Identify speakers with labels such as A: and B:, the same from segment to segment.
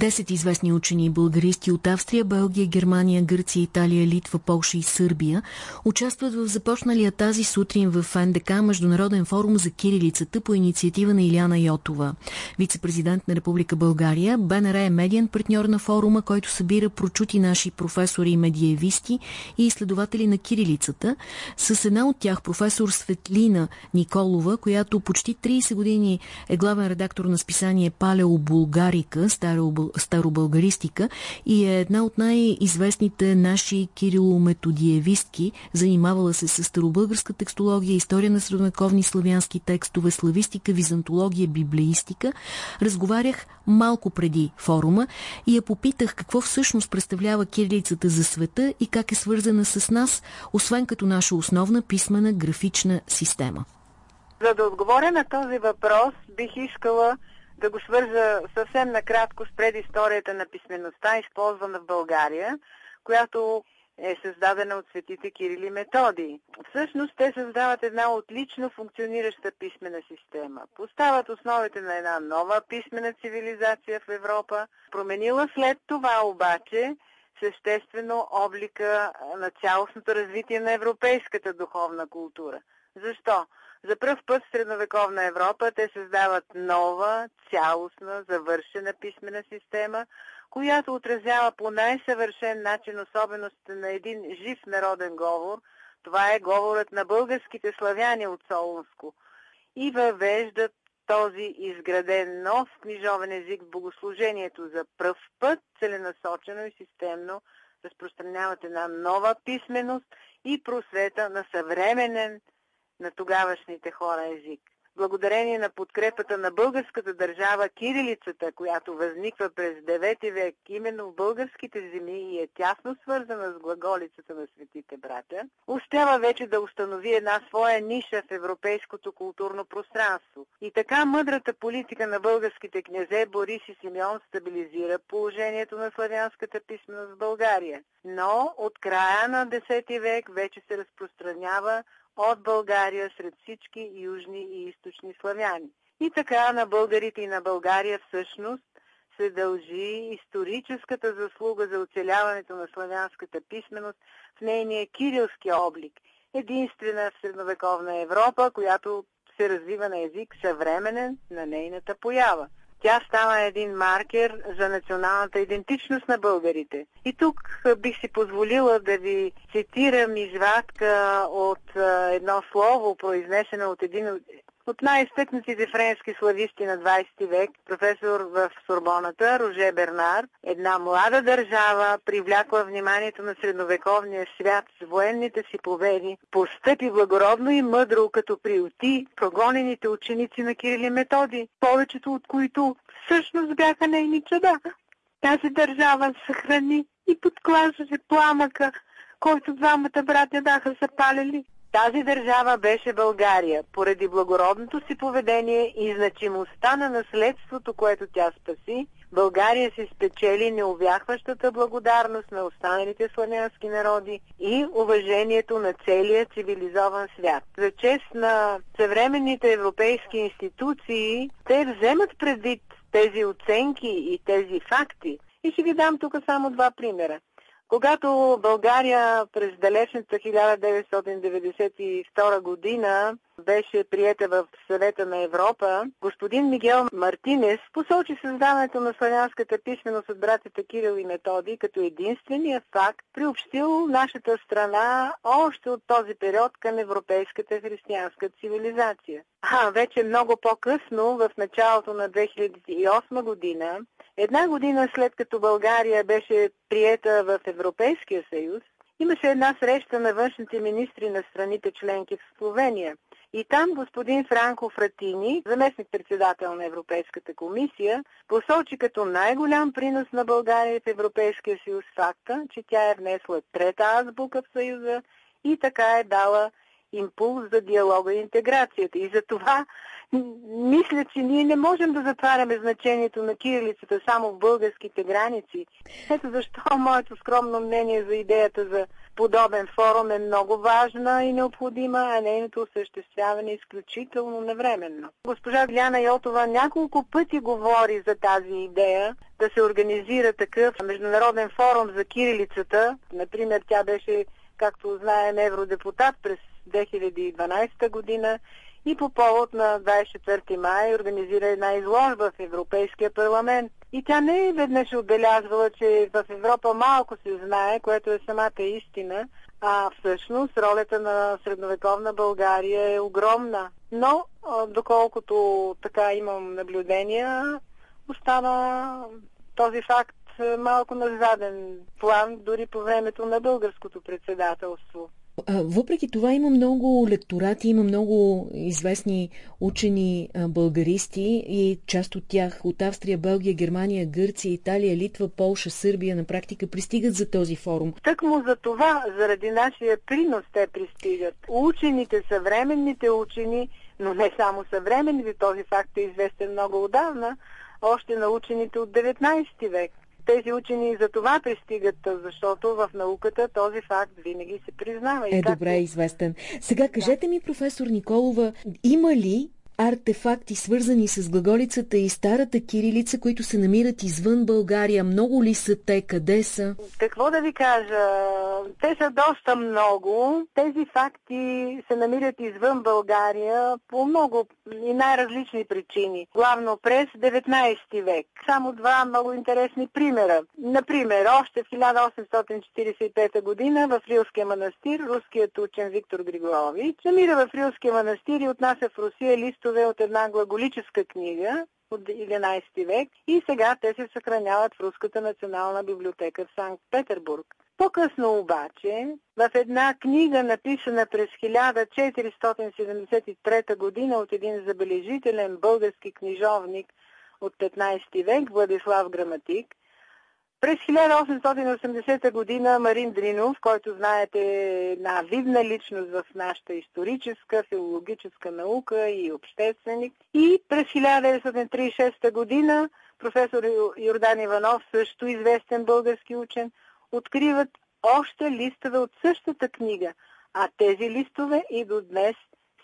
A: Десет известни учени и българисти от Австрия, Белгия, Германия, Гърция, Италия, Литва, Полша и Сърбия участват в започналия тази сутрин в НДК Международен форум за кирилицата по инициатива на Иляна Йотова. Вице-президент на Република България, БНР е медиен партньор на форума, който събира прочути наши професори и медиевисти и изследователи на кирилицата. С една от тях, професор Светлина Николова, която почти 30 години е главен редактор на списание Палео Булгарика, Старо старобългаристика и е една от най-известните наши кирилометодиевистки. Занимавала се с старобългарска текстология, история на средновековни славянски текстове, славистика, византология, библеистика. Разговарях малко преди форума и я попитах какво всъщност представлява кирилицата за света и как е свързана с нас, освен като наша основна писмена графична система.
B: За да отговоря на този въпрос, бих искала да го свържа съвсем накратко с предисторията на писмеността, използвана в България, която е създадена от светите Кирили Методи. Всъщност те създават една отлично функционираща писмена система. Поставят основите на една нова писмена цивилизация в Европа, променила след това обаче съществено облика на цялостното развитие на европейската духовна култура. Защо? За пръв път в средновековна Европа те създават нова, цялостна, завършена писмена система, която отразява по най-съвършен начин особеностите на един жив народен говор. Това е говорът на българските славяни от Солунско. И въвеждат този изграден нов книжовен език в богослужението за пръв път, целенасочено и системно разпространяват една нова писменост и просвета на съвременен на тогавашните хора език. Благодарение на подкрепата на българската държава, кирилицата, която възниква през 9 век именно в българските земи и е тясно свързана с глаголицата на светите братя, успява вече да установи една своя ниша в европейското културно пространство. И така мъдрата политика на българските князе Борис и Симеон стабилизира положението на славянската писменост в България. Но от края на 10 век вече се разпространява от България сред всички южни и източни славяни. И така на българите и на България всъщност се дължи историческата заслуга за оцеляването на славянската писменост в нейния кирилски облик, единствена в средновековна Европа, която се развива на език съвременен на нейната поява. Тя става един маркер за националната идентичност на българите. И тук бих си позволила да ви цитирам извадка от едно слово, произнесено от един от най-изтъкнатите френски слависти на 20 век, професор в Сорбоната, Роже Бернар, една млада държава привлякла вниманието на средновековния свят с военните си победи, постъпи благородно и мъдро, като приюти прогонените ученици на Кирили Методи, повечето от които всъщност бяха нейни чада. Тази държава съхрани и подклажаше пламъка, който двамата братя бяха запалили. Тази държава беше България, поради благородното си поведение и значимостта на наследството, което тя спаси, България се спечели неувяхващата благодарност на останалите славянски народи и уважението на целия цивилизован свят. За чест на съвременните европейски институции, те вземат предвид тези оценки и тези факти. И ще ви дам тук само два примера. Когато България през далечната 1992 година беше приета в съвета на Европа, господин Мигел Мартинес посочи създаването на славянската писменост от братята Кирил и Методи като единствения факт, приобщил нашата страна още от този период към европейската християнска цивилизация. А вече много по-късно, в началото на 2008 година, Една година след като България беше приета в Европейския съюз, имаше една среща на външните министри на страните членки в Словения. И там господин Франко Фратини, заместник-председател на Европейската комисия, посочи като най-голям принос на България в Европейския съюз факта, че тя е внесла трета азбука в Съюза и така е дала импулс за диалога и интеграцията. И за това мисля, че ние не можем да затваряме значението на кирилицата само в българските граници. Ето защо моето скромно мнение за идеята за подобен форум е много важна и необходима, а нейното осъществяване е изключително навременно. Госпожа Гляна Йотова няколко пъти говори за тази идея да се организира такъв международен форум за кирилицата. Например, тя беше, както знаем, евродепутат през 2012 година и по повод на 24 май организира една изложба в Европейския парламент. И тя не е веднъж отбелязвала, че в Европа малко се знае, което е самата истина, а всъщност ролята на средновековна България е огромна. Но, доколкото така имам наблюдения, остана този факт малко на заден план, дори по времето на българското председателство.
A: Въпреки това има много лекторати, има много известни учени българисти и част от тях от Австрия, Белгия, Германия, Гърция, Италия, Литва, Полша, Сърбия на практика пристигат за този форум.
B: Тъкмо за това, заради нашия принос те пристигат. Учените, съвременните учени, но не само съвременните, този факт е известен много отдавна, още на учените от 19 век тези учени за това пристигат, защото в науката този факт винаги се признава.
A: Е, добре, известен. Сега кажете ми, професор Николова, има ли артефакти, свързани с глаголицата и старата кирилица, които се намират извън България? Много ли са те? Къде са?
B: Какво да ви кажа? Те са доста много. Тези факти се намират извън България по много и най-различни причини. Главно през 19 век. Само два много интересни примера. Например, още в 1845 година в Рилския манастир руският учен Виктор Григорович намира в Рилския манастир и отнася в Русия листо текстове от една глаголическа книга от 11 век и сега те се съхраняват в Руската национална библиотека в Санкт-Петербург. По-късно обаче, в една книга, написана през 1473 година от един забележителен български книжовник от 15 век, Владислав Граматик, през 1880 година Марин Дринов, който знаете е една видна личност в нашата историческа, филологическа наука и общественик. И през 1936 година професор Йордан Иванов, също известен български учен, откриват още листове от същата книга, а тези листове и до днес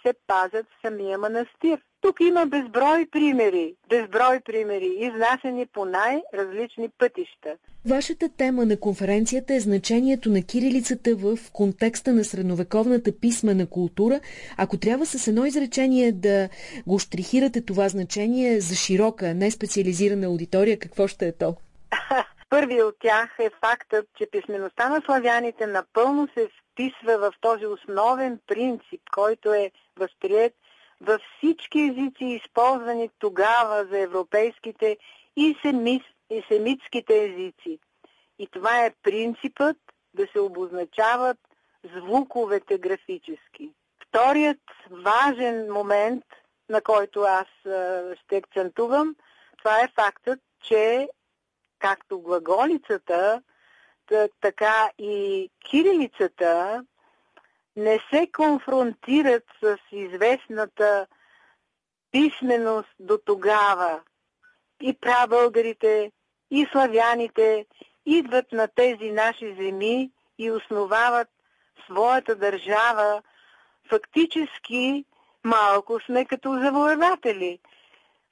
B: се пазят в самия манастир. Тук има безброй примери, безброй примери, изнасени по най-различни пътища.
A: Вашата тема на конференцията е значението на кирилицата в контекста на средновековната писмена култура. Ако трябва с едно изречение да го штрихирате това значение за широка, не специализирана аудитория, какво ще е то?
B: Първият от тях е фактът, че писмеността на славяните напълно се вписва в този основен принцип, който е възприят във всички езици, използвани тогава за европейските и, семис, и семитските езици. И това е принципът да се обозначават звуковете графически. Вторият важен момент, на който аз ще акцентувам, това е фактът, че както глаголицата, така и кирилицата не се конфронтират с известната писменост до тогава. И прабългарите, и славяните идват на тези наши земи и основават своята държава. Фактически малко сме като завоеватели.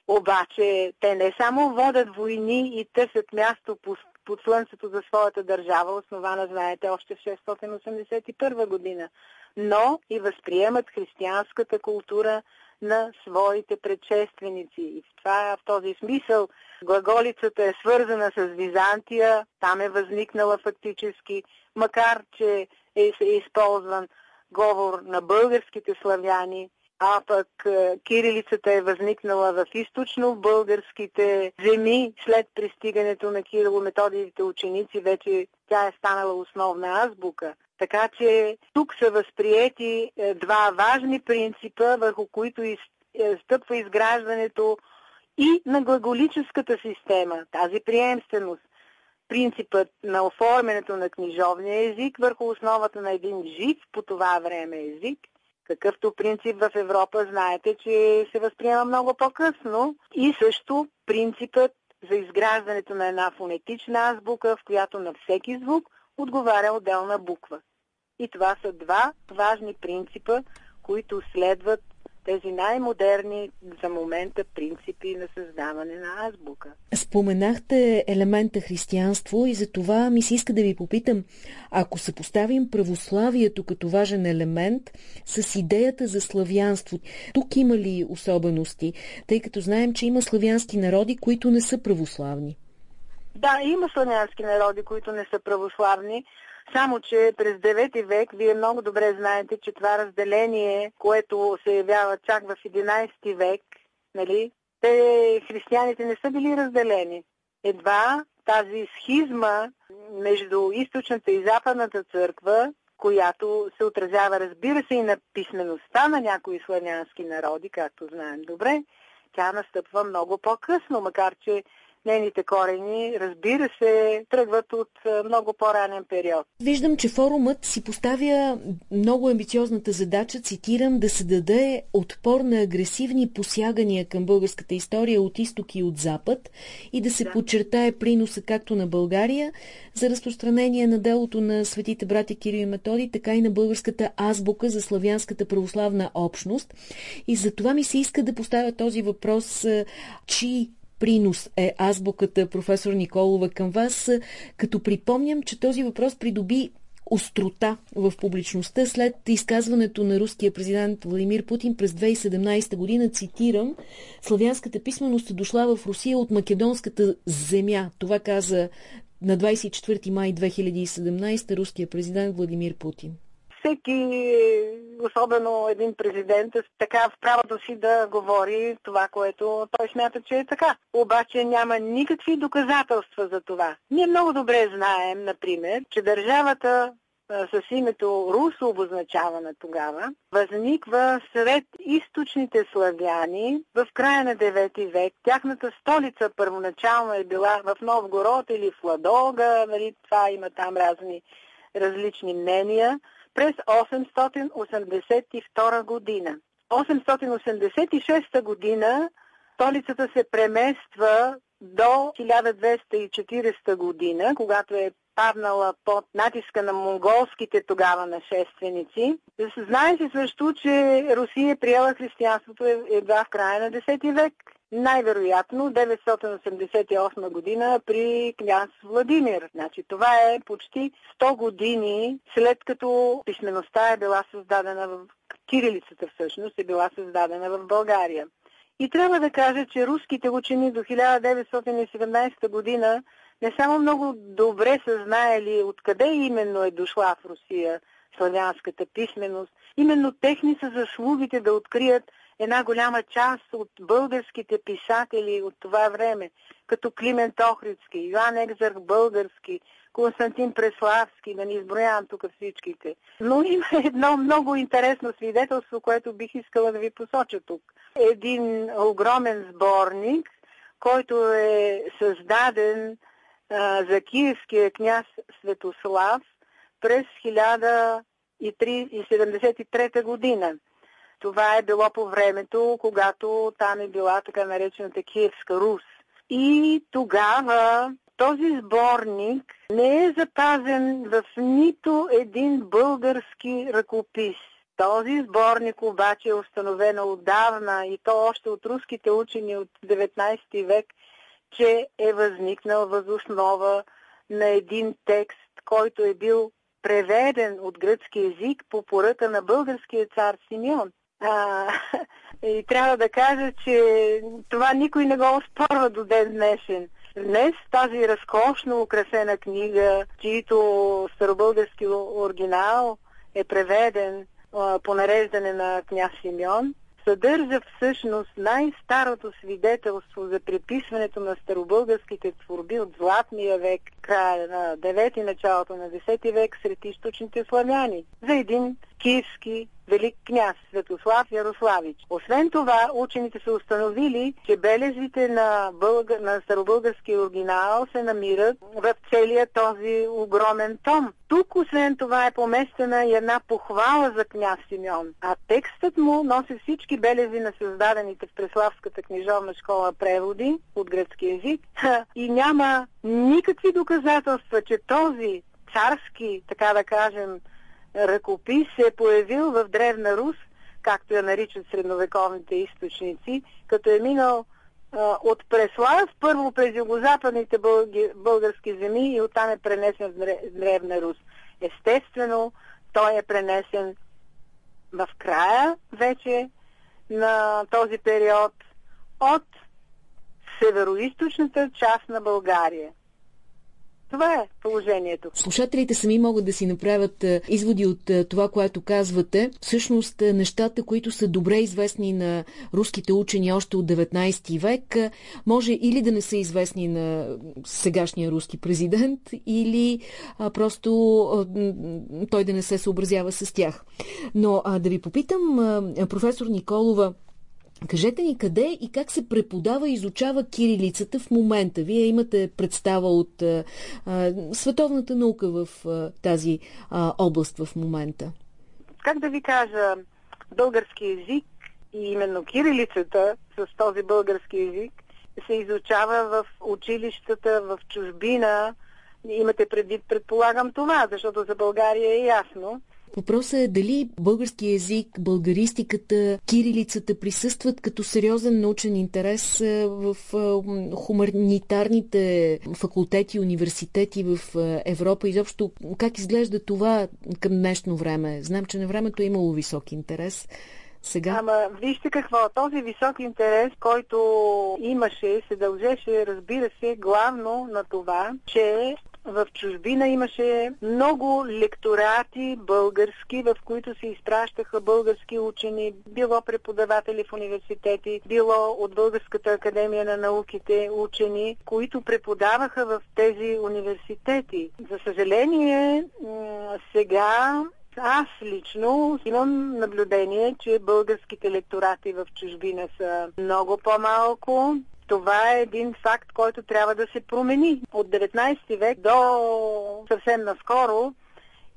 B: Обаче те не само водят войни и търсят място по под слънцето за своята държава, основана, знаете, още в 681 година, но и възприемат християнската култура на своите предшественици. И в, това, в този смисъл глаголицата е свързана с Византия, там е възникнала фактически, макар че е, е използван говор на българските славяни, а пък е, кирилицата е възникнала в източно-българските земи след пристигането на Кирило-методиите ученици, вече тя е станала основна азбука. Така че тук са възприети е, два важни принципа, върху които е, стъпва изграждането и на глаголическата система, тази приемственост. Принципът на оформянето на книжовния език върху основата на един жив по това време език какъвто принцип в Европа знаете, че се възприема много по-късно. И също принципът за изграждането на една фонетична азбука, в която на всеки звук отговаря отделна буква. И това са два важни принципа, които следват тези най-модерни за момента принципи на създаване на азбука.
A: Споменахте елемента християнство и за това ми се иска да ви попитам, ако съпоставим православието като важен елемент с идеята за славянство, тук има ли особености, тъй като знаем, че има славянски народи, които не са православни?
B: Да, има славянски народи, които не са православни. Само, че през 9 век, вие много добре знаете, че това разделение, което се явява чак в 11 век, нали, те, християните не са били разделени. Едва тази схизма между източната и западната църква, която се отразява, разбира се, и на писмеността на някои славянски народи, както знаем добре, тя настъпва много по-късно, макар че нейните корени, разбира се, тръгват от много по-ранен период.
A: Виждам, че форумът си поставя много амбициозната задача, цитирам, да се даде отпор на агресивни посягания към българската история от изток и от запад и да се да. подчертае приноса както на България за разпространение на делото на светите брати Кирил и Методи, така и на българската азбука за славянската православна общност. И за това ми се иска да поставя този въпрос, чи принос е азбуката, професор Николова, към вас, като припомням, че този въпрос придоби острота в публичността след изказването на руския президент Владимир Путин през 2017 година, цитирам, славянската писменост е дошла в Русия от македонската земя. Това каза на 24 май 2017 руския президент Владимир Путин
B: всеки, особено един президент, така в правото си да говори това, което той смята, че е така. Обаче няма никакви доказателства за това. Ние много добре знаем, например, че държавата с името Русо обозначавана тогава, възниква сред източните славяни в края на 9 век. Тяхната столица първоначално е била в Новгород или в Ладога, нали, това има там разни различни мнения през 882 година. 886 година столицата се премества до 1240 година, когато е паднала под натиска на монголските тогава нашественици. Знае се също, че Русия е приела християнството едва в края на 10 век най-вероятно 988 година при княз Владимир. Значи, това е почти 100 години след като писмеността е била създадена в кирилицата всъщност е била създадена в България. И трябва да кажа, че руските учени до 1917 година не само много добре са знаели откъде именно е дошла в Русия славянската писменост, именно техни са заслугите да открият една голяма част от българските писатели от това време, като Климент Охридски, Йоан Екзарх Български, Константин Преславски, да не изброявам тук всичките. Но има едно много интересно свидетелство, което бих искала да ви посоча тук. Един огромен сборник, който е създаден а, за киевския княз Светослав през 1073 година. Това е било по времето, когато там е била така наречената Киевска Рус. И тогава този сборник не е запазен в нито един български ръкопис. Този сборник обаче е установен отдавна и то още от руските учени от 19 век, че е възникнал възоснова на един текст, който е бил преведен от гръцки език по поръка на българския цар Симеон. А, и трябва да кажа, че това никой не го оспорва до ден днешен. Днес тази разкошно украсена книга, чието старобългарски оригинал е преведен а, по нареждане на княз Симеон, съдържа всъщност най-старото свидетелство за приписването на старобългарските творби от Златния век, края на 9 началото на 10 век сред източните славяни, за един киевски велик княз Светослав Ярославич. Освен това, учените са установили, че белезите на, бълга, на старобългарски оригинал се намират в целия този огромен том. Тук, освен това, е поместена и една похвала за княз Симеон. А текстът му носи всички белези на създадените в Преславската книжовна школа преводи от гръцки язик и няма никакви доказателства, че този царски, така да кажем, ръкопис се е появил в Древна Рус, както я наричат средновековните източници, като е минал а, от Преслав, първо през югозападните бълги, български земи и оттам е пренесен в Древна Рус. Естествено, той е пренесен в края вече на този период от североизточната част на България. Това е положението.
A: Слушателите сами могат да си направят а, изводи от а, това, което казвате. Всъщност а, нещата, които са добре известни на руските учени още от 19 век, може или да не са известни на сегашния руски президент, или а, просто а, той да не се съобразява с тях. Но а, да ви попитам, а, професор Николова, Кажете ни къде и как се преподава и изучава кирилицата в момента. Вие имате представа от а, световната наука в а, тази а, област в момента.
B: Как да ви кажа, български язик и именно кирилицата с този български язик се изучава в училищата в чужбина. Имате предвид, предполагам това, защото за България е ясно.
A: Въпросът е дали български язик, българистиката, кирилицата присъстват като сериозен научен интерес в хуманитарните факултети, университети в Европа. Изобщо как изглежда това към днешно време? Знам, че на времето е имало висок интерес. Сега?
B: Ама вижте какво, този висок интерес, който имаше, се дължеше, разбира се, главно на това, че в чужбина имаше много лекторати български, в които се изпращаха български учени, било преподаватели в университети, било от Българската академия на науките учени, които преподаваха в тези университети. За съжаление, сега аз лично имам наблюдение, че българските лекторати в чужбина са много по-малко. Това е един факт, който трябва да се промени. От 19 век до съвсем наскоро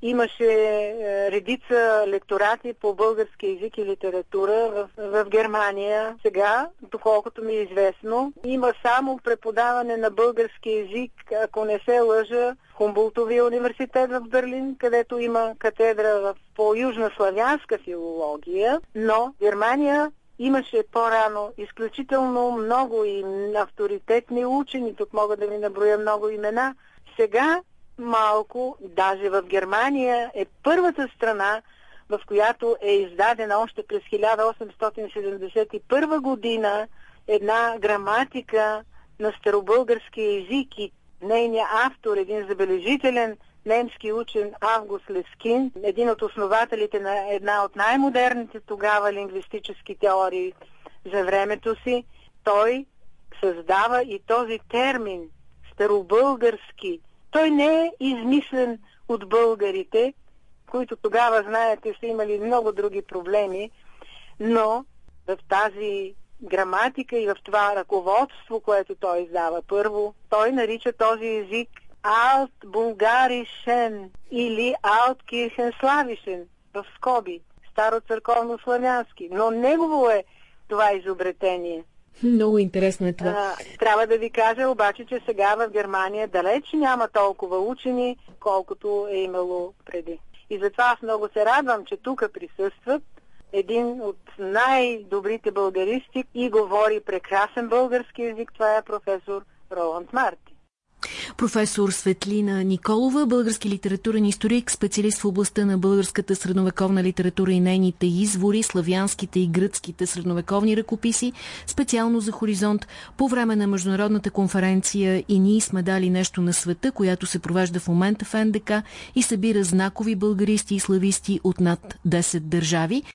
B: имаше е, редица лекторати по български язик и литература в, в Германия. Сега, доколкото ми е известно, има само преподаване на български язик, ако не се лъжа, в Хумбултовия университет в Берлин, където има катедра в, по южнославянска филология, но Германия Имаше по-рано изключително много и авторитетни учени, тук мога да ви наброя много имена. Сега малко, даже в Германия е първата страна, в която е издадена още през 1871 година една граматика на старобългарски език и нейният автор, един забележителен немски учен Август Лескин, един от основателите на една от най-модерните тогава лингвистически теории за времето си, той създава и този термин старобългарски. Той не е измислен от българите, които тогава, знаете, са имали много други проблеми, но в тази граматика и в това ръководство, което той издава първо, той нарича този език Alt Булгаришен или Alt Кирхенславишен в скоби, старо църковно славянски. Но негово е това изобретение.
A: Много интересно е това.
B: А, трябва да ви кажа обаче, че сега в Германия далеч няма толкова учени, колкото е имало преди. И затова аз много се радвам, че тук присъстват един от най-добрите българисти и говори прекрасен български язик. Това е професор Роланд Марти.
A: Професор Светлина Николова, български литературен историк, специалист в областта на българската средновековна литература и нейните извори, славянските и гръцките средновековни ръкописи, специално за Хоризонт по време на международната конференция и ние сме дали нещо на света, която се провежда в момента в НДК и събира знакови българисти и слависти от над 10 държави.